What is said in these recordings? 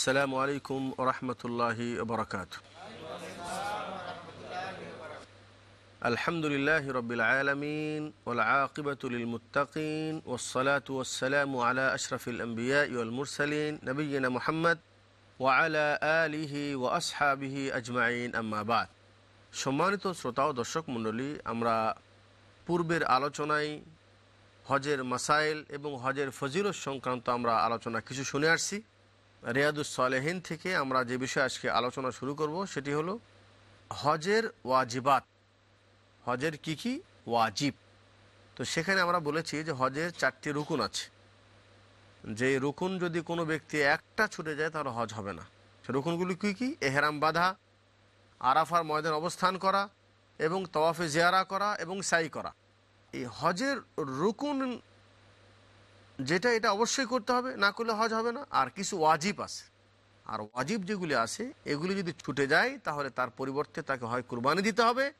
السلام عليكم ورحمة الله وبركاته الحمد لله رب العالمين والعاقبة للمتقين والصلاة والسلام على أشرف الأنبياء والمرسلين نبينا محمد وعلى آله وأصحابه أجمعين أما بعد সম্মানিত শ্রোতা ও দর্শক মণ্ডলী আমরা পূর্বের আলোচনায় হজের মাসাইল এবং হজের ফজিলত সংক্রান্ত আমরা আলোচনা কিছু শুনে আসছি রিয়াদুস সালেহীন থেকে আমরা যে বিষয়ে আজকে আলোচনা শুরু করব, সেটি হলো হজের ওয়াজিবাত। হজের কি কি? ওয়াজিব। তো সেখানে আমরা বলেছি যে হজের চারটি রুকুন আছে। যে রুকুন যদি কোনো ব্যক্তি একটা ছুটে যায়, তাহলে হজ হবে না। সে রুকুনগুলি কী কী? এহেরাম বাধা, আরাফার ময়দান অবস্থান করা, এবং তওয়াফে জিয়ারা করা, এবং সাই করা। এই হজের রুকুন যেটা এটা অবশ্যই করতে হবে, না করলে হজ হবে না। আর কিছু ওয়াজিব আছে। আর ওয়াজিব যেগুলি আছে, এগুলি যদি ছুটে যায়, তাহলে তার পরিবর্তে তাকে হয় কুরবানি দিতে হবে।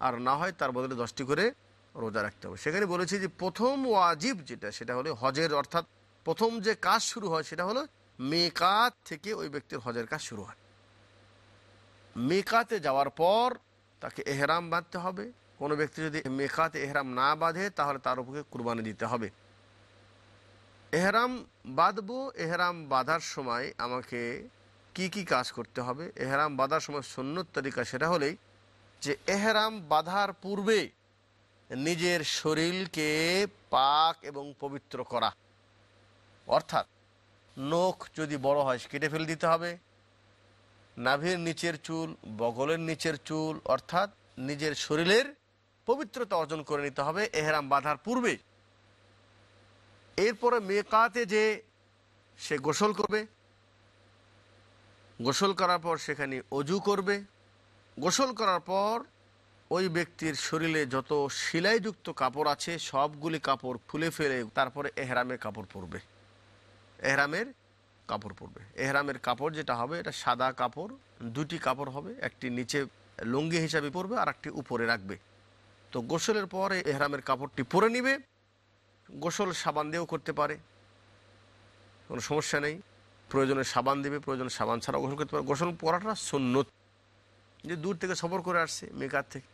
আর না হয় তার বদলে দশটি করে রোজা রাখতে হবে। সেখানে বলেছি যে, প্রথম ওয়াজিব যেটা, সেটা হলো হজের, অর্থাৎ প্রথম যে কাজ শুরু হয়, সেটা হলো মেকাত থেকে ওই ব্যক্তির হজের কাজ শুরু হয়। মেকাতে যাওয়ার পর তাকে এহরাম বাঁধতে হবে। কোনো ব্যক্তি যদি মেকাতে এহরাম না বাঁধে, তাহলে তার উপরে কুরবানি দিতে হবে। এহরাম বাঁধবো, এহরাম বাঁধার সময় আমাকে কি কি কাজ করতে হবে? এহরাম বাঁধার সময় সুন্নত তরিকা সেটা হলেই যে এহরাম বাঁধার পূর্বে নিজের শরীরকে পাক এবং পবিত্র করা। অর্থাৎ নখ যদি বড় হয় কেটে ফেলে দিতে হবে। নাভির নিচের চুল, বগলের নিচের চুল, অর্থাৎ নিজের শরীরের পবিত্রতা অর্জন করে নিতে হবে। এহরাম বাঁধার পূর্বে এরপরে মেকাতে যে সে গোসল করবে, গোসল করার পর সেখানে অজু করবে। গোসল করার পর ওই ব্যক্তির শরীরে যত সেলাইযুক্ত কাপড় আছে, সবগুলি কাপড় খুলে ফেলে তারপরে এহরামের কাপড় পরবে। এহরামের কাপড় পরবে। এহরামের কাপড় যেটা হবে, এটা সাদা কাপড়, দুটি কাপড় হবে, একটি নিচে লুঙ্গি হিসাবে পরবে আর একটি উপরে রাখবে। তো গোসলের পরে এহরামের কাপড়টি পরে নিবে। গোসল সাবান দিয়েও করতে পারে। কোনো সমস্যা নেই। প্রয়োজনে সাবান দেবে, প্রয়োজনে সাবান ছাড়াও গোসল করতে পারে। গোসল পরাটা সুন্নত। যে দূর থেকে সফর করে আসছে মেকাত থেকে।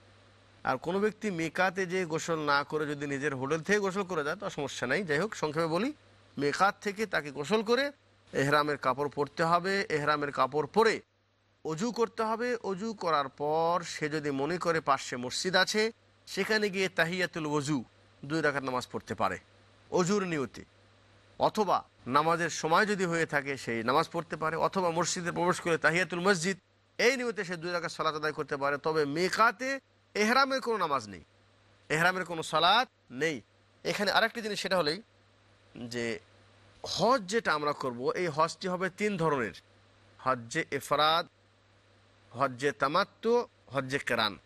আর কোনো ব্যক্তি মেকাতে যে গোসল না করে যদি নিজের হোটেল থেকে গোসল করে যায়, তো সমস্যা নেই। যাই হোক, সংক্ষেপে বলি, মেকাত থেকে তাকে গোসল করে এহরামের কাপড় পরতে হবে। এহরামের কাপড় পরে অজু করতে হবে। অজু করার পর সে যদি মনে করে পাশে মসজিদ আছে, সেখানে গিয়ে তাহিয়াতুল অজু দুই রাখার নামাজ পড়তে পারে। অজুর নিয়তি। অথবা নামাজের সময় যদি হয়ে থাকে, সেই নামাজ পড়তে পারে। অথবা মসজিদে প্রবেশ করে তাহিয়াতুল মসজিদ, এই নিয়তে সে দুই রাখার সালাত আদায় করতে পারে। তবে মেকাতে এহরামের কোনো নামাজ নেই। এহরামের কোনো সালাত নেই। এখানে আরেকটি জিনিস, সেটা হলেই যে হজ যেটা আমরা করব, এই হজটি হবে তিন ধরনের। হজ্জে এফরাদ, হজ্জে তামাত্ম হজ্জে কেরান।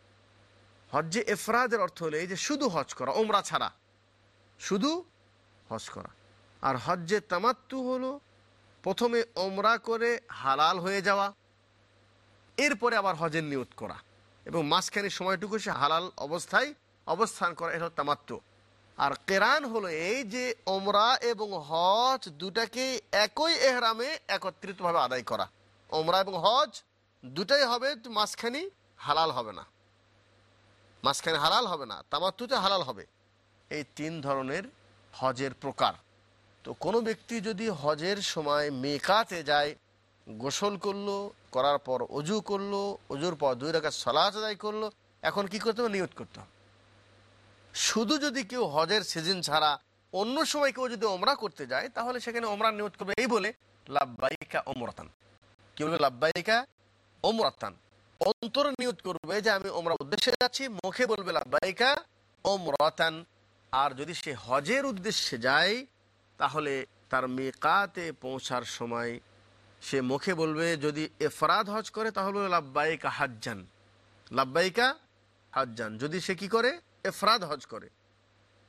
হজ্জে এফরাদের অর্থ হলো এই যে শুধু হজ করা ওমরা ছাড়া। শুধু হজ করা। আর হজ্জে তামাত্তু হলো, প্রথমে ওমরা করে হালাল হয়ে যাওয়া, এরপরে আবার হজের নিয়ত করা। এবং মাঝখানে সময়টুকু সে হালাল অবস্থায় অবস্থান করা, এটা তামাত্ম আর কেরান হলো এই যে ওমরা এবং হজ দুটাকে একই এহরামে একত্রিতভাবে আদায় করা। ওমরা এবং হজ দুটাই হবে, মাঝখানি হালাল হবে না। মাঝখানে হালাল হবে না, তামাত্তুতে হালাল হবে। এই তিন ধরনের হজের প্রকার। তো কোনো ব্যক্তি যদি হজের সময় মেকাতে যায়, গোসল করল, করার পর অজু করল, অজুর পর দুই টাকা সলাচ আদায় করল, এখন কি করতে হবে? নিয়ত করতে হবে। শুধু যদি কেউ হজের সিজন ছাড়া অন্য সময় কেউ যদি ওমরা করতে যায়, তাহলে সেখানে ওমরা নিয়ত করবে এই বলে লাভবাইকা ওমরাতান। কি বলবে? লাভবাইকা ওমরাতান। অন্তরে নিয়ত করবে যে আমি ওমরা উদ্দেশ্যে যাচ্ছি, মুখে বলবে লাভবাইকা ওমরাতান। আর যদি সে হজের উদ্দেশ্যে যায়, তাহলে তার মেকাতে পৌঁছার সময় সে মুখে বলবে, যদি এফরাদ হজ করে, তাহলে বলবে লাভবাইকা হাজ্জান। লাভবাইকা হাজ্জান। যদি সে কি করে? এফরাদ হজ করে।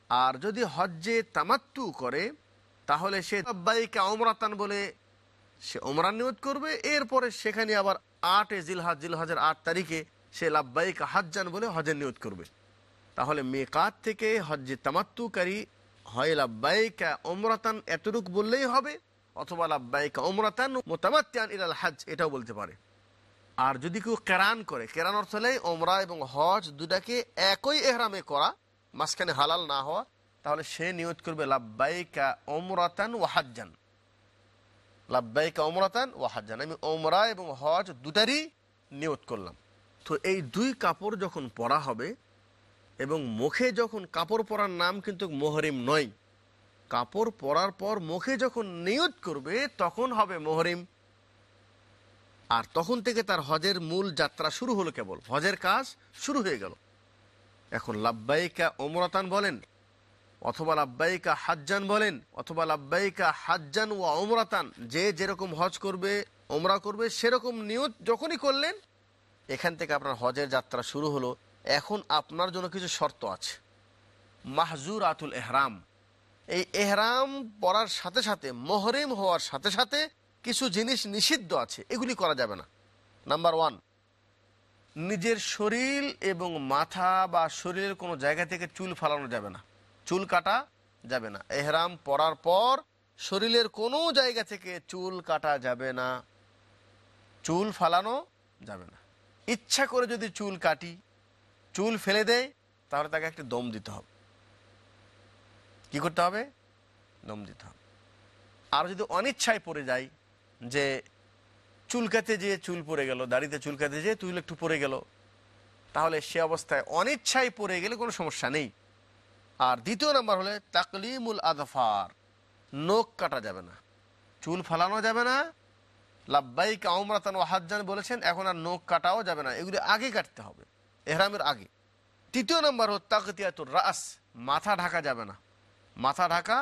আর যদি হজ্জে তামাত্তু করে, তাহলে সে লাভবাইকা ওমরাতান বলে সে ওমরান নিয়ত করবে, এরপরে সেখানে আবার আটে জিলহাজ, জিলহাজের আট তারিখে সে লাভবাইকা হাজ্জান বলে হজের নিয়ত করবে। তাহলে মেকাত থেকে হজ্জে তামাত্তুকারী হয় লাভবাইকা ওমরাতান এতটুক বললেই হবে, অথবা লাব্বাইকা ওমরাতান মোতামাত্তান ইলাল হাজ এটাও বলতে পারে। আর যদি কেউ কেরান করে, কেরান অর্থ হলে ওমরা এবং হজ দুটাকে একই এহরামে করা, মাঝখানে হালাল না হওয়া, তাহলে সে নিয়ত করবে লাব্বাইকা ওমরাতান ও হাজ্জান। লাব্বাইকা ওমরাতান ও হাজ্জান। আমি ওমরা এবং হজ দুটারই নিয়ত করলাম। তো এই দুই কাপড় যখন পরা হবে এবং মুখে যখন কাপড় পরার নাম কিন্তু মোহরিম নয়, কাপড় পরার পর মুখে যখন নিয়ত করবে তখন হবে মোহরিম। আর তখন থেকে তার হজের মূল যাত্রা শুরু হলো কেবল। হজের কাজ শুরু হয়ে গেল। এখন লাব্বাইকা ওমরাতান বলেন অথবা লাব্বাইকা হাজ্জান বলেন, অথবা লাব্বাইকা হাজ্জান ও ওমরাতান যে যেরকম হজ করবে ওমরা করবে, সেরকম নিয়ত যখনই করলেন, এখান থেকে আপনার হজের যাত্রা শুরু হলো। এখন আপনার জন্য কিছু শর্ত আছে। মাহজুর আতুল এহরাম। এই এহরাম পড়ার সাথে সাথে, মহরিম হওয়ার সাথে সাথে কিছু জিনিস নিষিদ্ধ আছে, এগুলি করা যাবে না। নাম্বার ওয়ান, নিজের শরীর এবং মাথা বা শরীরের কোনো জায়গা থেকে চুল ফালানো যাবে না। চুল কাটা যাবে না। এহরাম পরার পর শরীরের কোনো জায়গা থেকে চুল কাটা যাবে না। চুল ফালানো যাবে না। ইচ্ছা করে যদি চুল কাটি, চুল ফেলে দেয়, তাহলে তাকে একটা দম দিতে হবে। কি করতে হবে? দম দিতে হবে। আর যদি অনিচ্ছায় পড়ে যায়, যে চুলকাতে যেয়ে চুল পড়ে গেল, দাড়িতে চুলকাতে যেয়ে চুল একটু পড়ে গেল, তাহলে সে অবস্থায় অনিচ্ছায় পড়ে গেলে কোনো সমস্যা নেই। আর দ্বিতীয় নাম্বার হলে তাকলিমুল আদফার, নখ কাটা যাবে না, চুল ফালানো যাবে না, লাব্বাইক আমরাতান ও বলেছেন, এখন আর নখ কাটাও যাবে না, এগুলি আগে কাটতে হবে, এহরামের আগে। তৃতীয় নম্বর হল তাকতিয়াতুর রাস, মাথা ঢাকা যাবে না, মাথা ঢাকা,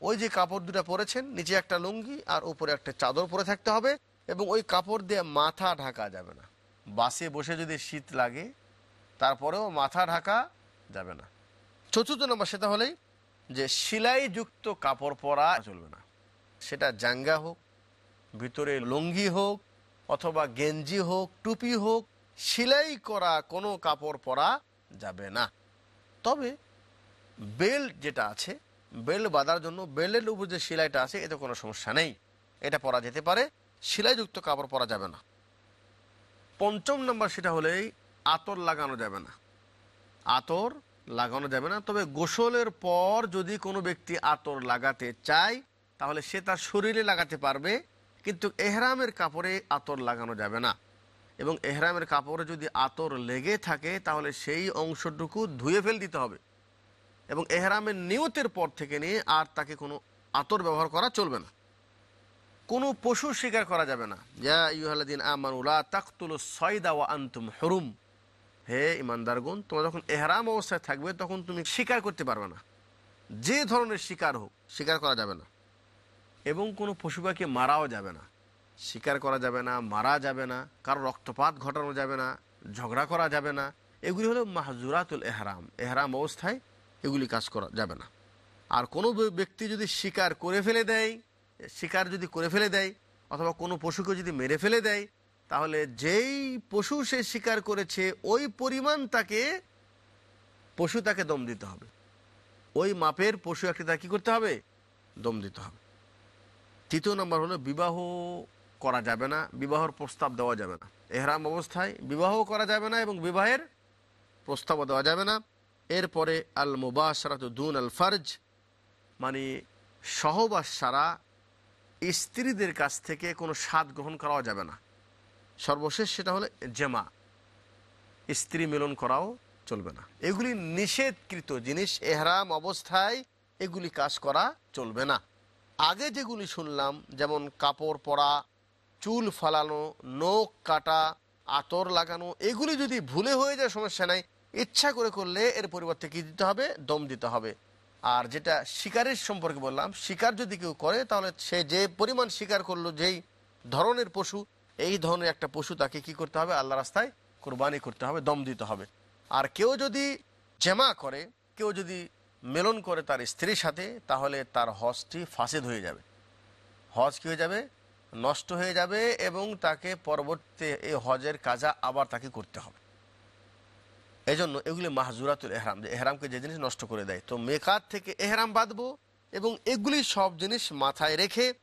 ওই যে কাপড় দুটা পরেছেন, নিচে একটা লুঙ্গি আর উপরে একটা চাদর পরে থাকতে হবে এবং ওই কাপড় দিয়ে মাথা ঢাকা যাবে না, বাসে বসে যদি শীত লাগে, তারপরেও মাথা ঢাকা যাবে না। চতুর্থ নম্বর সেটা হলেই যে সেলাইযুক্ত কাপড় পরা চলবে না। সেটা জাঙ্গা হোক, ভিতরে লুঙ্গি হোক, অথবা গেঞ্জি হোক, টুপি হোক, সেলাই করা কোনো কাপড় পরা যাবে না। তবে বেল্ট যেটা আছে, বেল্ট বাঁধার জন্য বেল্টের উপর যে সেলাইটা আছে, এতে কোনো সমস্যা নেই। এটা পরা যেতে পারে, সেলাইযুক্ত কাপড় পরা যাবে না। পঞ্চম নম্বর সেটা হলেই আতর লাগানো যাবে না। আতর লাগানো যাবে না। তবে গোসলের পর যদি কোনো ব্যক্তি আতর লাগাতে চায়, তাহলে সে তার শরীরে লাগাতে পারবে, কিন্তু এহরামের কাপড়ে আতর লাগানো যাবে না। এবং এহরামের কাপড়ে যদি আতর লেগে থাকে, তাহলে সেই অংশটুকু ধুয়ে ফেল দিতে হবে। এবং এহরামের নিয়তের পর থেকে নিয়ে আর তাকে কোনো আতর ব্যবহার করা চলবে না। কোনো পশু শিকার করা যাবে না। যা ইউহালাদিন আমানুলা তাকতুল সয়দা ওয়া আন্তুম হরুম। হে ইমানদারগুন তোমরা যখন এহরাম অবস্থায় থাকবে, তখন তুমি শিকার করতে পারবে না। যে ধরনের শিকার হোক, শিকার করা যাবে না। এবং কোনো পশু পাখি মারাও যাবে না। শিকার করা যাবে না, মারা যাবে না, কারও রক্তপাত ঘটানো যাবে না, ঝগড়া করা যাবে না। এগুলি হলো মাহজুরাতুল এহরাম। এহরাম অবস্থায় এগুলি কাজ করা যাবে না। আর কোনো ব্যক্তি যদি শিকার করে ফেলে দেয়, শিকার যদি করে ফেলে দেয়, অথবা কোনো পশুকে যদি মেরে ফেলে দেয় তাহলে যেই পশু সে শিকার করেছে, ওই পরিমাণ তাকে পশু তাকে দম দিতে হবে। ওই মাপের পশু একটি তাকে কী করতে হবে? দম দিতে হবে। তৃতীয় নম্বর হলো, বিবাহ করা যাবে না, বিবাহর প্রস্তাব দেওয়া যাবে না। এহরাম অবস্থায় বিবাহ করা যাবে না এবং বিবাহের প্রস্তাবও দেওয়া যাবে না। এরপরে আল দুন আল ফার্জ মানে সহবাস সারা স্ত্রীদের কাছ থেকে কোনো স্বাদ গ্রহণ করাও যাবে না। সর্বশেষ সেটা হলো জেমা। স্ত্রী মিলন করাও চলবে না। এগুলি নিষেধকৃত জিনিস, এহরাম অবস্থায় এগুলি কাজ করা চলবে না। আগে যেগুলি শুনলাম, যেমন কাপড় পরা, চুল ফালানো, নখ কাটা, আতর লাগানো, এগুলি যদি ভুলে হয়ে যায়, সমস্যা নাই। ইচ্ছা করে করলে এর পরিবর্তে কি দিতে হবে? দম দিতে হবে। আর যেটা শিকারের সম্পর্কে বললাম, শিকার যদি কেউ করে, তাহলে সে যে পরিমাণ শিকার করল, যেই ধরনের পশু এই ধরনের একটা পশু তাকে কি করতে হবে? আল্লাহ রাস্তায় কোরবানি করতে হবে, দম দিতে হবে। আর কেউ যদি জেমা করে, কেউ যদি মেলন করে তার স্ত্রীর সাথে, তাহলে তার হজটি ফাঁসেদ হয়ে যাবে। হজ কী হয়ে যাবে? নষ্ট হয়ে যাবে এবং তাকে পরবর্তী এই হজের কাজা আবার তাকে করতে হবে। এই জন্য এগুলি মাহজুরাতুল এহরাম। যে এহরামকে যে জিনিস নষ্ট করে দেয়। তো মেকাত থেকে এহরাম বাঁধবো এবং এগুলি সব জিনিস মাথায় রেখে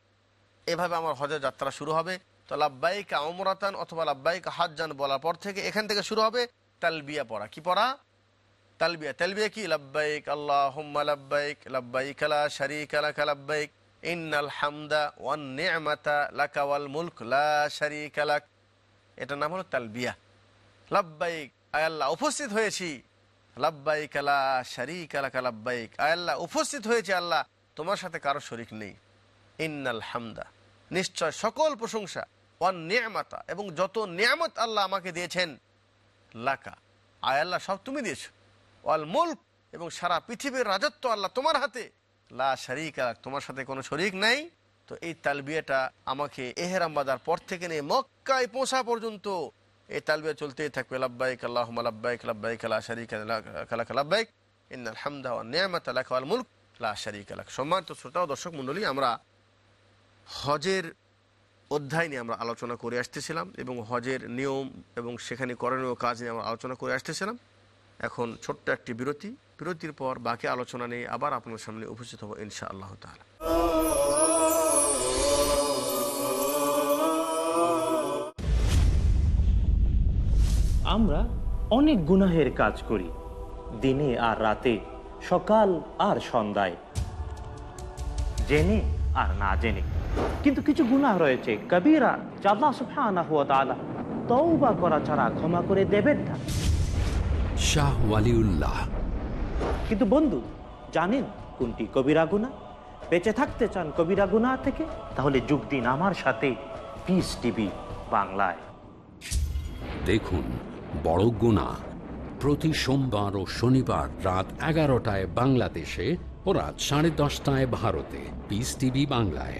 এভাবে আমার হজের যাত্রা শুরু হবে। তো লাব্বাইকা অমরাতান অথবা লাব্বাইকা হাজান বলার পর থেকে এখান থেকে শুরু হবে তালবিয়া পড়া। কি পড়া? তালবিয়া। তালবিয়া কি? লাব্বাইক আল্লাহ লাব্বাইক লাব্বাইক লা শারিকা লাকা লাব্বাইক, ইন্নাল হামদা ওয়ান নি'মাতা লাকা ওয়াল মুলক লা শারিকা লাক। এটার নাম হলো তালবিয়া। লাব্বাইক, আয় আল্লাহ, উপস্থিত হয়েছি। লাব্বাইক লা শারিকা লাকা লাব্বাইক, আয় আল্লাহ, উপস্থিত হয়েছে আল্লাহ। তোমার সাথে কারও শরিক নেই। ইন্নাল হামদা। নিশ্চয় সকল প্রশংসা ওয়ান নিয়ামাতা, এবং যত নিয়ামত আল্লাহ আমাকে দিয়েছেন, লাকা। আয় আল্লাহ, সব তুমি দিয়েছ। ওয়াল মুল্ক, এবং সারা পৃথিবীর রাজত্ব আল্লাহ তোমার হাতে। লা শারিক আলাক তোমার সাথে কোনো শরিক নাই। তো এই তালবিয়াটা আমাকে এহেরাম বাজার পর থেকে নিয়ে মক্কায় পৌঁছা পর্যন্ত, এই তালবিয়া চলতেই থাকবে। লাব্বাইক আল্লাহ লাব্বাইক লাব্বাইক লা শারিক লাক লাব্বাইক। ইন্নাল হামদা ওয়ান নিয়ামাত লাক ওয়াল লা শারিক লাক। সম্মানিত শ্রোতা ও দর্শক মণ্ডলী, আমরা হজের অধ্যায় নিয়ে আমরা আলোচনা করে আসতেছিলাম এবং হজের নিয়ম এবং সেখানে করণীয় কাজ নিয়ে আমরা আলোচনা করে আসতেছিলাম। এখন ছোট্ট একটি বিরতি। বিরতির পর বাকি আলোচনা নিয়ে আবার আপনার সামনে উপস্থিত হব ইনশা আল্লাহ তালা আমরা অনেক গুনাহের কাজ করি, দিনে আর রাতে, সকাল আর সন্ধ্যায়। জেনে আর না জেনে। কিন্তু কিছু গুনাহ রয়েছে। কবিরা জাল্লা সুফানা হুয়া তাআলা তওবা করা ছাড়া ক্ষমা করে দেবেন না। শাহ ওয়ালিউল্লাহ। কিন্তু বন্ধু জানেন কোনটি কবিরা গুণা বেঁচে থাকতে চান কবিরা গুণা থেকে? তাহলে যোগ দিন আমার সাথে। পিস টিভি বাংলায়। দেখুন বড় গুণা প্রতি সোমবার ও শনিবার রাত এগারোটায় বাংলাদেশে ও রাত সাড়ে দশটায় ভারতে। পিস টিভি বাংলায়।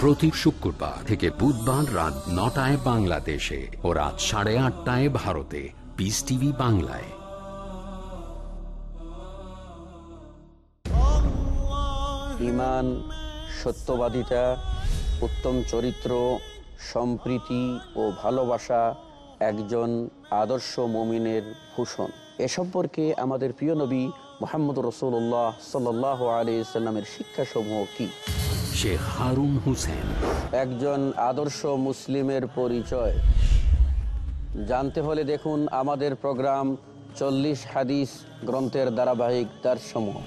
প্রতি শুক্রবার থেকে বুধবার রাত নটায় বাংলাদেশে ও রাত সাড়ে আটটায় ভারতে। পিস টিভি বাংলায়। ইমান, সত্যবাদিতা, উত্তম চরিত্র, সম্প্রীতি ও ভালোবাসা একজন আদর্শ মমিনের ভূষণ। এ সম্পর্কে আমাদের প্রিয় নবী মোহাম্মদ রসুল্লাহ সাল আলি সাল্লামের শিক্ষাসমূহ কি? শেখ হারুন হুসেন। একজন আদর্শ মুসলিমের পরিচয়। জানতে হলে দেখুন আমাদের প্রোগ্রাম চল্লিশ হাদিস গ্রন্থের ধারাবাহিক দারসমূহ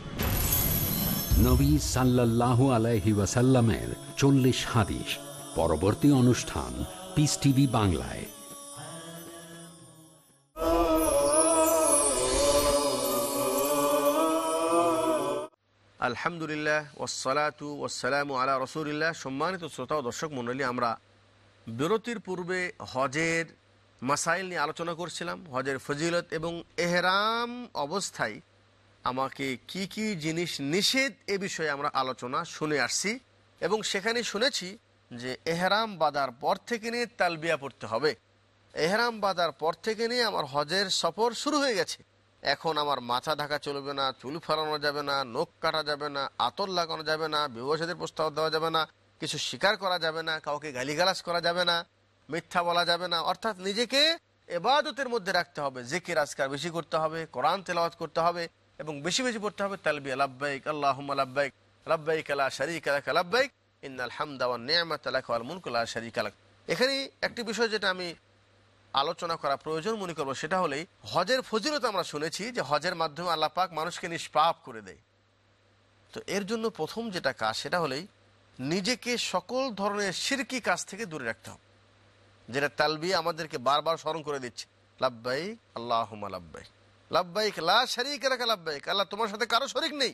নবী সাল্লাল্লাহু আলাইহি ওয়াসাল্লামের চল্লিশ হাদিস। পরবর্তী অনুষ্ঠান পিস টিভি বাংলায়। আলহামদুলিল্লাহ ওসালাতু ওসালামু আলা রসুলিল্লাহ। সম্মানিত শ্রোতা ও দর্শক মণ্ডলী, আমরা বিরতির পূর্বে হজের মাসাইল নিয়ে আলোচনা করছিলাম, হজের ফজিলত এবং এহরাম অবস্থায় আমাকে কি কি জিনিস নিষেধ এ বিষয়ে আমরা আলোচনা শুনে আসছি এবং সেখানে শুনেছি যে এহরাম বাঁধার পর থেকে নিয়ে তালবিয়া পড়তে হবে। এহরাম বাঁধার পর থেকে নিয়ে আমার হজের সফর শুরু হয়ে গেছে। এখন আমার মাথা ঢাকা চলবে না, চুল ফেরানো যাবে না, নখ কাটা যাবে না, আতর লাগানো যাবে না বিবাহের প্রস্তাব দেওয়া যাবে না, কিছু স্বীকার করা যাবে না, কাউকে গালিগালাজ করা যাবে না, মিথ্যা বলা যাবে না। অর্থাৎ নিজেকে এবাদতের মধ্যে রাখতে হবে জেকে রাজকার বেশি করতে হবে, কোরআন তেলাওয়াত করতে হবে এবং বেশি বেশি পড়তে হবে তালবিয়া লাব্বাইক আল্লাহ লাব্বাইক লাব্বাইক আলা শরিক আলাক লাব্বাইক, ইন্নাল হামদা ওয়ান নিয়ামাত আলাক ওয়াল মুলক লা শরিক আলাক এখানে একটি বিষয় যেটা আমি আলোচনা করা প্রয়োজন মনে করব, সেটা হলেই হজের ফজিলত আমরা শুনেছি যে হজের মাধ্যমে আল্লাহ পাক মানুষকে নিষ্পাপ করে দেয়। তো এর জন্য প্রথম যেটা কাজ, সেটা হলেই নিজেকে সকল ধরনের সিরকি কাজ থেকে দূরে রাখতে হবে। যেটা তালবিয়া আমাদেরকে বারবার স্মরণ করে দিচ্ছে, লাব্বাইক আল্লাহ লাব্বাইক লাব্বাইক লা শরিক রাখা লাব্বাইক, আল্লাহ তোমার সাথে কারও শরিক নেই।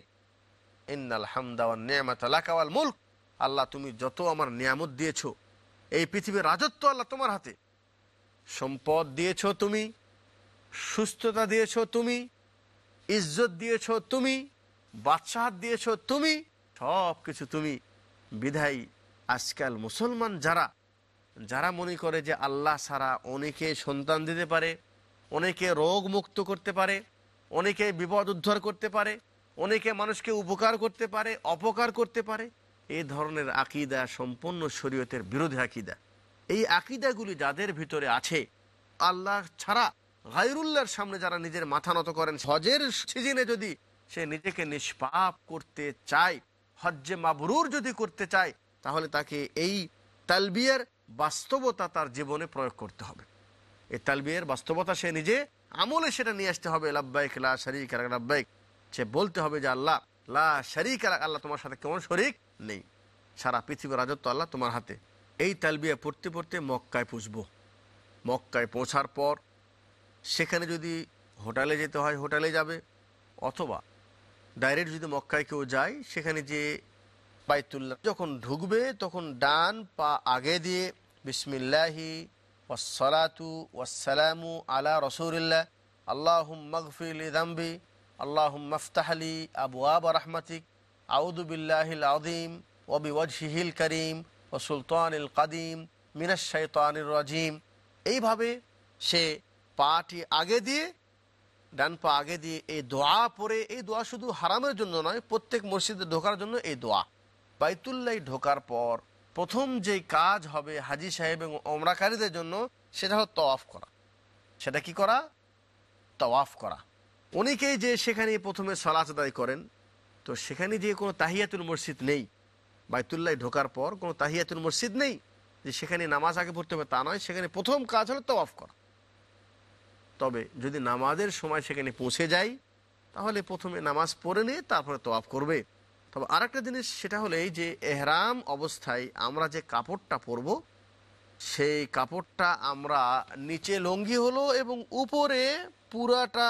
ইন্নাল হামদা ওয়ান নিয়ামাত লাকাওয়াল মুলক, আল্লাহ তুমি যত আমার নিয়ামত দিয়েছ, এই পৃথিবীর রাজত্ব আল্লাহ তোমার হাতে। সম্পদ দিয়েছ তুমি, সুস্থতা দিয়েছ তুমি, ইজ্জত দিয়েছ তুমি, বাদশাহাত দিয়েছ তুমি সব কিছু তুমি। বিধাই আজকাল মুসলমান যারা যারা মনে করে যে আল্লাহ ছাড়া অনেকে সন্তান দিতে পারে, অনেকে রোগ মুক্ত করতে পারে, অনেকে বিপদ উদ্ধার করতে পারে, অনেকে মানুষকে উপকার করতে পারে, অপকার করতে পারে এই ধরনের আকিদা সম্পূর্ণ শরীয়তের বিরোধী আকিদা। এই আকিদাগুলি যাদের ভিতরে আছে, আল্লাহ ছাড়া গাইরুল্লাহর সামনে যারা নিজের মাথা নত করেন, হজের সিজনে যদি সে নিজেকে নিষ্পাপ করতে চায়, হজ্জে মাবরুর যদি করতে চায়, তাহলে তাকে এই তালবিয়ার বাস্তবতা তার জীবনে প্রয়োগ করতে হবে। এই তালবিয়ার বাস্তবতা সে নিজে আমলে সেটা নিয়ে আসতে হবে, লাব্বাইক, লা শারিক লাব্বাইক। সে বলতে হবে যে, আল্লাহ, লা শারিক আল্লাহ তোমার সাথে কেমন শরিক নেই। সারা পৃথিবীর রাজত্ব আল্লাহ তোমার হাতে। এই তালবিয়া পড়তে পড়তে মক্কায় পুষবো। মক্কায় পৌঁছার পর সেখানে যদি হোটেলে যেতে হয়, হোটেলে যাবে, অথবা ডাইরেক্ট যদি মক্কায় কেউ যায়, সেখানে যে বাইতুল্লাহ যখন ঢুকবে, তখন ডান পা আগে দিয়ে বিসমিল্লাহি ওয়াসসালাতু ওয়াসসালামু আলা রসুলিল্লাহ আল্লাহ মগফিল দাম্বি আল্লাহ মফতাহলি আবু আব রহমাতিক আউদু বিল্লাহিল আদিম ওবি ওয়াজহিল করিম। ও সুলতানিল কাদিম মিনাশ শৈতানির রাজিম। এইভাবে সে পাটি আগে দিয়ে, ডান পা আগে দিয়ে এই দোয়া পরে এই দোয়া শুধু হারামের জন্য নয়, প্রত্যেক মসজিদে ঢোকার জন্য এই দোয়া। বাইতুল্লাহ ঢোকার পর প্রথম যে কাজ হবে হাজি সাহেব এবং অমরাকারীদের জন্য, সেটা হলো তওয়াফ করা। সেটা কি করা? তওয়াফ করা। অনেকেই যে সেখানে প্রথমে সলাচ আদায় করেন, তো সেখানে যে কোনো তাহিয়াতুল মসজিদ নেই। বাইতুল্লাহ ঢোকার পর কোনো তাহিয়াতুল মসজিদ নেই যে সেখানে নামাজ আগে পড়তে হবে, তা নয়। সেখানে প্রথম কাজ হলো তওয়াফ করা। তবে যদি নামাজের সময় সেখানে পৌঁছে যাই, তাহলে প্রথমে নামাজ পড়ে নিয়ে তারপরে তোয়াফ করবে। তবে আরেকটা জিনিস, সেটা হলো যে এহরাম অবস্থায় আমরা যে কাপড়টা পরব, সেই কাপড়টা আমরা নিচে লঙ্গি হলো এবং উপরে পুরাটা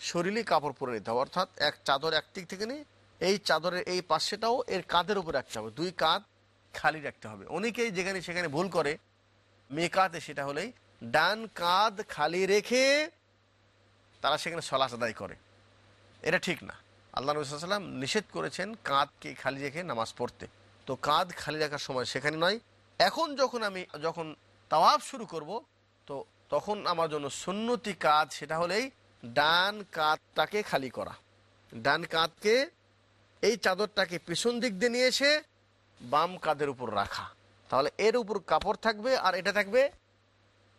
শরীরে কাপড় পরে নিতে হবে। অর্থাৎ এক চাদর একদিক থেকে নিয়ে এই চাদরের এই পাশেটাও এর কাঁধের উপর রাখতে হবে। দুই কাঁধ খালি রাখতে হবে। অনেকেই যেখানে সেখানে ভুল করে, মেকাতে সেটা হলেই ডান কাঁধ খালি রেখে তারা সেখানে সলাস আদায় করে। এটা ঠিক না। আল্লাহ নবী সাল্লাম নিষেধ করেছেন কাঁধকে খালি রেখে নামাজ পড়তে। তো কাঁধ খালি রাখার সময় সেখানে নয়। এখন যখন আমি, যখন তাওয়াফ শুরু করব, তো তখন আমার জন্য সুন্নতি কাজ সেটা হলেই ডান কাঁধটাকে খালি করা। ডান কাঁধকে এই চাদরটাকে পিছন দিক দিয়ে নিয়ে এসে বাম কাঁধের উপর রাখা। তাহলে এর উপর কাপড় থাকবে আর এটা থাকবে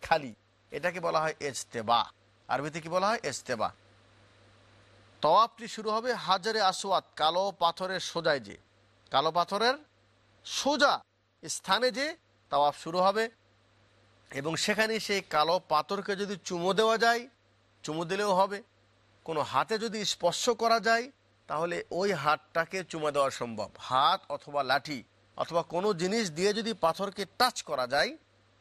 খালি। এটাকে বলা হয় এজতেবা আরবিতে কি বলা হয়? এজতেবা তওয়াবটি শুরু হবে হাজারে আসওয়াত কালো পাথরের সোজায় যে। কালো পাথরের সোজা স্থানে যে তাওয়াফ শুরু হবে। এবং সেখানে সেই কালো পাথরকে যদি চুমো দেওয়া যায়, চুমো দিলেও হবে। কোনো হাতে যদি স্পর্শ করা যায় তাহলে ওই হাতটাকে চুমা দেওয়া সম্ভব। হাত অথবা লাঠি অথবা কোনো জিনিস দিয়ে যদি পাথরকে টাচ করা যায়,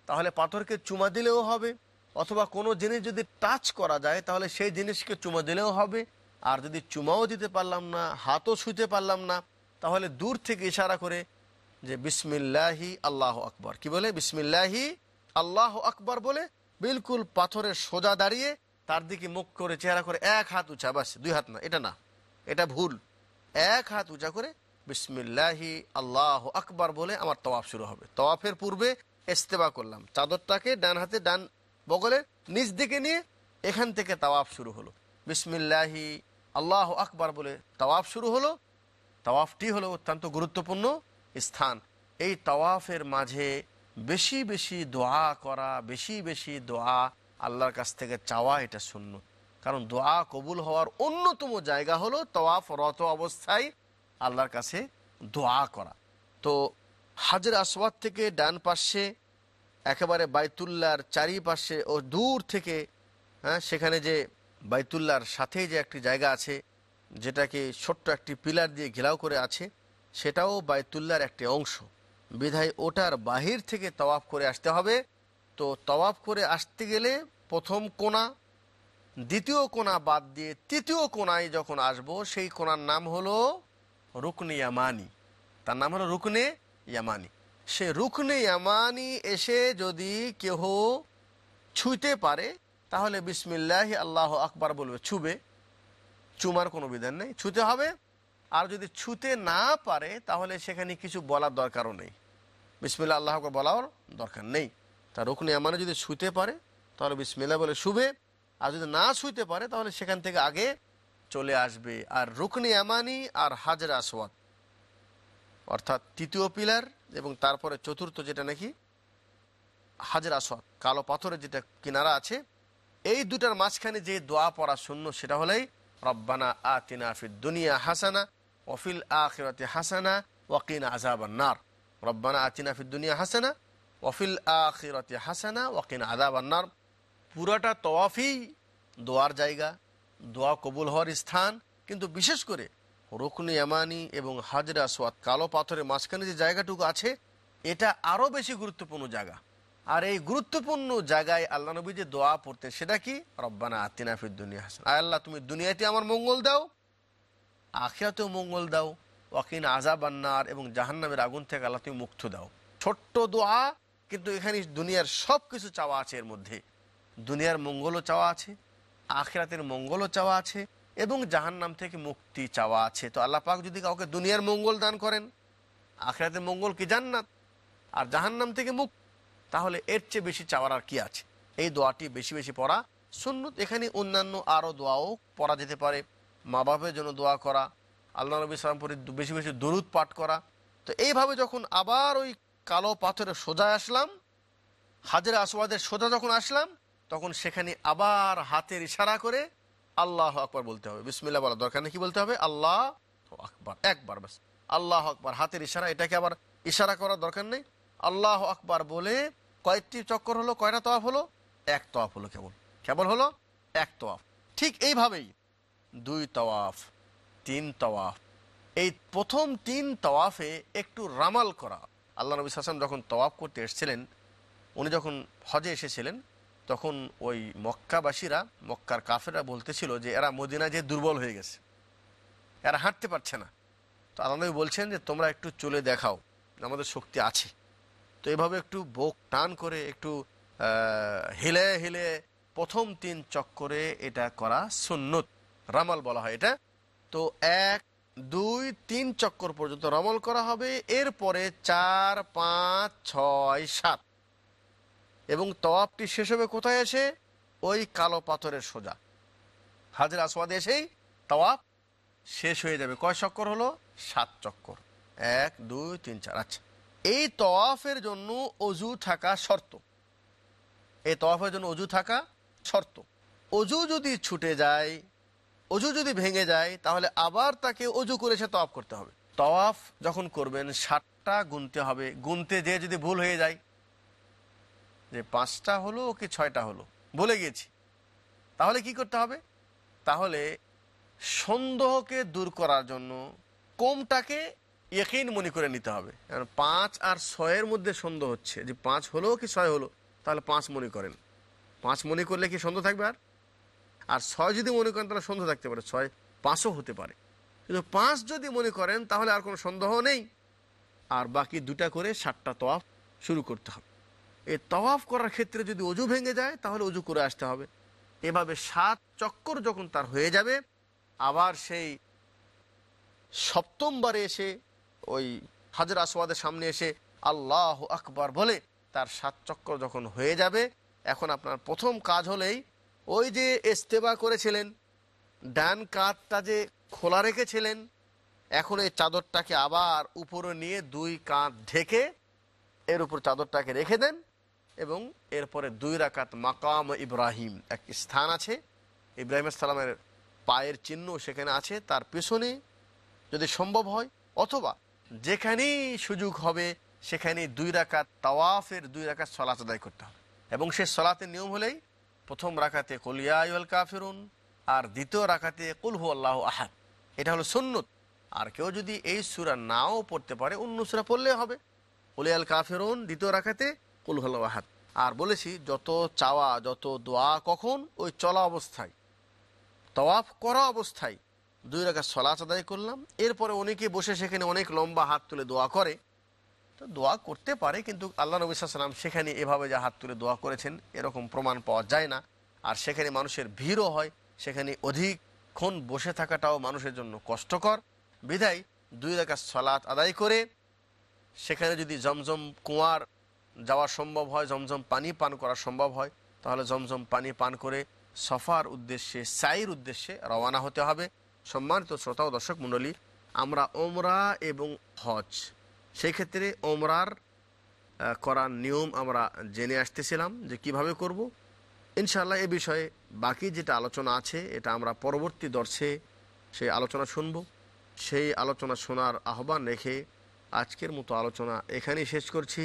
তাহলে পাথরকে চুমা দিলেও হবে। অথবা কোনো জিনিস যদি টাচ করা যায়, তাহলে সেই জিনিসকে চুমা দিলেও হবে। আর যদি চুমাও দিতে পারলাম না, হাতও ছুঁতে পারলাম না, তাহলে দূর থেকে ইশারা করে যে বিসমিল্লাহি আল্লাহ আকবর। কি বলে? বিসমিল্লাহি আল্লাহ আকবর বলে বিলকুল পাথরের সোজা দাঁড়িয়ে তার দিকে মুখ করে চেহারা করে এক হাত উঁচা বাস দুই হাত না এটা না। এটা ভুল। এক হাত উঁচা করে বিসমিল্লাহি, আল্লাহ আকবর বলে আমার তওয়াফ শুরু হবে। তওয়াফের পূর্বে ইস্তেবা করলাম। চাদরটাকে ডান হাতে ডান বগলে নিচ দিকে নিয়ে এখান থেকে তাওয়াফ শুরু হলো। বিসমিল্লাহি, আল্লাহ আকবার বলে তাওয়াফ শুরু হলো। তাওয়াফটি হলো অত্যন্ত গুরুত্বপূর্ণ স্থান। এই তাওয়াফের মাঝে বেশি বেশি দোয়া করা, বেশি বেশি দোয়া আল্লাহর কাছ থেকে চাওয়া, এটা শূন্য কারণ দোয়া কবুল হওয়ার অন্যতম জায়গা হলো তওয়াফ রত অবস্থায় আল্লাহর কাছে দোয়া করা। তো হাজর আসওয়াদ থেকে ডান পাশে, একেবারে বাইতুল্লার চারিপাশে ও দূর থেকে হ্যাঁ সেখানে যে বাইতুল্লার সাথেই যে একটি জায়গা আছে, যেটাকে ছোট্ট একটি পিলার দিয়ে ঘেরাও করে আছে, সেটাও বাইতুল্লার একটি অংশ। বিধায় ওটার বাহির থেকে তওয়াফ করে আসতে হবে। তো তওয়াফ করে আসতে গেলে প্রথম কোনা দ্বিতীয় কোনা বাদ দিয়ে তৃতীয় কোনায় যখন আসব, সেই কোনার নাম হলো রুকনে ইয়ামানি। তার নাম হলো রুকনে ইয়ামানি। সে রুকনে ইয়ামানি এসে যদি কেহ ছুঁতে পারে, তাহলে বিসমিল্লাহ আল্লাহ আকবার বলবে, ছুবে। চুমার কোনো বিধান নেই, ছুতে হবে। আর যদি ছুতে না পারে, তাহলে সেখানে কিছু বলার দরকারও নেই। বিসমিল্লা আল্লাহকে বলার দরকার নেই। তা রুকনি এমানে যদি শুতে পারে, তাহলে বিসমিল্লা বলে শুবে আর যদি না শুইতে পারে, তাহলে সেখান থেকে আগে চলে আসবে। আর রুকনি এমানি আর হাজরা আসওয়াদ। অর্থাৎ তৃতীয় পিলার এবং তারপরে চতুর্থ যেটা নাকি, হাজরা আসওয়াদ। কালো পাথরের যেটা কিনারা আছে, এই দুটার মাঝখানে যে দোয়া পড়া শূন্য, সেটা হলেই রব্বানা আতিনা ফিদ দুনিয়া হাসানা ওফিল আখিরাতে হাসানা ওয়াকিন আজাবান নার। রব্বানা আতিনা ফিদ দুনিয়া হাসানা ওফিল আখিরাতে হাসানা ওয়াকিন আজাবান নার। পুরাটা তওয়াফি দোয়ার জায়গা, দোয়া কবুল হওয়ার স্থান, কিন্তু বিশেষ করে রুকনি এমানি এবং হাজরা সোয়াদ কালো পাথরের মাঝখানে যে জায়গাটুকু আছে, এটা আরও বেশি গুরুত্বপূর্ণ জায়গা। আর এই গুরুত্বপূর্ণ জায়গায় আল্লাহ নবী যে দোয়া পড়তেন সেটা কি? রব্বানা আতিনা ফির দুনিয়া হাসান। আয় আল্লাহ, তুমি দুনিয়াতে আমার মঙ্গল দাও, আখিরাতেও মঙ্গল দাও ওয়াকিন আজাবান্নার এবং জাহান্নামের আগুন থেকে আল্লাহ তুমি মুক্ত দাও। ছোট্ট দোয়া, কিন্তু এখানে দুনিয়ার সব কিছু চাওয়া আছে এর মধ্যে। দুনিয়ার মঙ্গলও চাওয়া আছে, আখেরাতের মঙ্গলও চাওয়া আছে, এবং জাহান্নাম থেকে মুক্তি চাওয়া আছে। তো আল্লাহ পাক যদি কাউকে দুনিয়ার মঙ্গল দান করেন, আখিরাতের মঙ্গল কি জান্নাত? আর জাহান্নাম থেকে মুক্ত, তাহলে এর চেয়ে বেশি চাওয়ার আর কি আছে? এই দোয়াটি বেশি বেশি পড়া সুন্নত। এখানে অন্যান্য আরও দোয়াও পড়া যেতে পারে। মা বাপের জন্য দোয়া করা, আল্লাহ নবী সালাম পরে বেশি বেশি দরুদ পাঠ করা। তো এইভাবে যখন আবার ওই কালো পাথরের সোজা আসলাম, হাজরে আসওয়াদের সোজা যখন আসলাম তখন সেখানে আবার হাতের ইশারা করে আল্লাহ আকবার বলতে হবে। বিসমিল্লা বলার দরকার নেই, কি বলতে হবে? আল্লাহ আকবার, একবার ব্যাস। আল্লাহ আকবার, হাতের ইশারা, এটাকে আবার ইশারা করার দরকার নেই। আল্লাহ আকবার বলে কয়েকটি চক্কর হলো, কয়টা তওয়াফ হলো? এক তওয়াফ হলো কেবল। কেবল হলো এক তওয়াফ। ঠিক এইভাবেই দুই তওয়াফ, তিন তওয়াফ। এই প্রথম তিন তওয়াফে একটু রামাল করা। আল্লাহ নবী হাসান যখন তওয়াফ করতে এসেছিলেন, উনি যখন হজে এসেছিলেন তখন ওই মক্কাবাসীরা, মক্কার কাফেরা বলতেছিল যে এরা মদিনা যে দুর্বল হয়ে গেছে। এরা হাঁটতে পারছে না। তো আল্লাহ বলছেন যে, তোমরা একটু চলে দেখাও, আমাদের শক্তি আছে। তো এভাবে একটু বোক টান করে একটু হেলে হেলে প্রথম তিন চক্করে এটা করা সুন্নত, রামাল বলা হয় এটা। তো এক, দুই, তিন চক্কর পর্যন্ত রমল করা হবে। এরপরে চার, পাঁচ, ছয়, সাত। এবং তওয়াবটি শেষ হবে কোথায় এসে? ওই কালো পাথরের সোজা। হাজরা আসওয়াদে এসেই তওয়াব শেষ হয়ে যাবে। কয় চক্কর হলো? সাত চক্কর। এক, দুই, তিন, চার। আচ্ছা এই তওয়াফের জন্য অজু থাকা শর্ত। এই তওয়াফের জন্য অজু থাকা শর্ত। অজু যদি ছুটে যায়, অজু যদি ভেঙে যায়, তাহলে আবার তাকে অজু করে সে তওয়াফ করতে হবে। তওয়াফ যখন করবেন ষাটটা গুনতে হবে। গুনতে যে যদি ভুল হয়ে যায় যে পাঁচটা হলো কি ছয়টা হলো। বলে গেছি তাহলে কি করতে হবে? তাহলে সন্দেহকে দূর করার জন্য কমটাকে ইয়কিন মনে করে নিতে হবে। কারণ পাঁচ আর ছয়ের মধ্যে সন্দেহ হচ্ছে। যে পাঁচ হলো কি ছয় হলো? তাহলে পাঁচ মনে করেন। পাঁচ মনে করলে কি সন্দেহ থাকবে আর? আর ছয় যদি মনে করেন, তাহলে সন্দেহ থাকতে পারে। ছয় পাঁচও হতে পারে। কিন্তু পাঁচ যদি মনে করেন, তাহলে আর কোনো সন্দেহ নেই। আর বাকি দুটা করে সাতটা তওয়াফ শুরু করতে হবে। এই তওয়াফ করার ক্ষেত্রে যদি অজু ভেঙে যায়, তাহলে অজু করে আসতে হবে। এভাবে সাত চক্কর যখন তার হয়ে যাবে, আবার সেই সপ্তমবারে এসে, ওই হাজর আসওয়াদের সামনে এসে আল্লাহ আকবার বলে তার সাত চক্কর যখন হয়ে যাবে, এখন আপনার প্রথম কাজ হলেই ওই যে ইস্তেবা করেছিলেন, ডান কাঁধটা যে খোলা রেখেছিলেন, এখন এই চাদরটাকে আবার উপরে নিয়ে দুই কাঁধ ঢেকে এর উপর চাদরটাকে রেখে দেন। এবং এরপরে দুই রাকাত মাকাম ইব্রাহিম। এক স্থান আছে, ইব্রাহিম সালামের পায়ের চিহ্ন সেখানে আছে, তার পেছনে যদি সম্ভব হয়, অথবা যেখানেই সুযোগ হবে সেখানে দুই রাকাত তাওয়াফের দুই রাকাত সলাত আদায় করতে হবে। এবং সে সলাতের নিয়ম হলেই প্রথম রাখাতে কলিয়াল কাফেরুন, আর দ্বিতীয় রাখাতে কুলহু আল্লাহ আহাদ। এটা হলো সুন্নত। আর কেউ যদি এই সুরা নাও পড়তে পারে, অন্য সুরা পড়লে হবে। কলিয়াল কাফেরুন দ্বিতীয় রাখাতে কুলহু আল্লাহ আহাদ। আর বলেছি, যত চাওয়া, যত দোয়া, কখন? ওই চলা অবস্থায়। তওয়াফ করা অবস্থায়। দুই রাখা সলাচ আদায় করলাম। এরপরে অনেকে বসে সেখানে অনেক লম্বা হাত তুলে দোয়া করে। তো দোয়া করতে পারে, কিন্তু আল্লাহ নবী সাল্লাম সেখানে এভাবে যা হাত তুলে দোয়া করেছেন, এরকম প্রমাণ পাওয়া যায় না। আর সেখানে মানুষের ভিড়ও হয়। সেখানে অধিকক্ষণ বসে থাকাটাও মানুষের জন্য কষ্টকর। বিধায় দুই রাকাত সলাৎ আদায় করে, সেখানে যদি জমজম কুয়ার যাওয়া সম্ভব হয়, জমজম পানি পান করা সম্ভব হয়, তাহলে জমজম পানি পান করে সফার উদ্দেশ্যে, সাইর উদ্দেশ্যে রওয়ানা হতে হবে। সম্মানিত শ্রোতা ও দর্শক মণ্ডলী, আমরা ওমরা এবং হজ, সেই ক্ষেত্রে ওমরার করার নিয়ম আমরা জেনে আসতেছিলাম যে কীভাবে করব। ইনশাল্লাহ এ বিষয়ে বাকি যেটা আলোচনা আছে, এটা আমরা পরবর্তী দর্শে সেই আলোচনা শুনব। সেই আলোচনা শোনার আহ্বান রেখে আজকের মতো আলোচনা এখানেই শেষ করছি।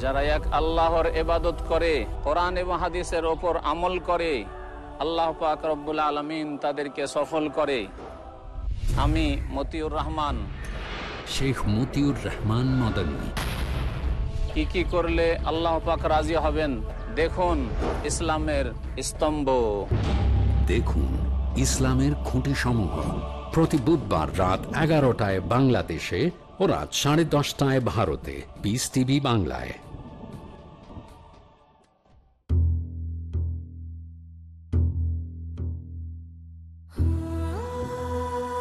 যারা এক আল্লাহর এবাদত করে কোরআন এবং হাদিসের ওপর আমল করে আল্লাহ পাক রব্বুল আলমিন তাদেরকে সফল করে। আমি মতিউর রহমান। শেখ মতিউর রহমান মদনী। কি কি করলে আল্লাহ পাক রাজি হবেন? দেখুন ইসলামের স্তম্ভ। দেখুন ইসলামের খুঁটি সমূহ প্রতি বুধবার রাত এগারোটায় বাংলাদেশে ও রাত সাড়ে দশটায় ভারতে। পিস টিভি বাংলায়।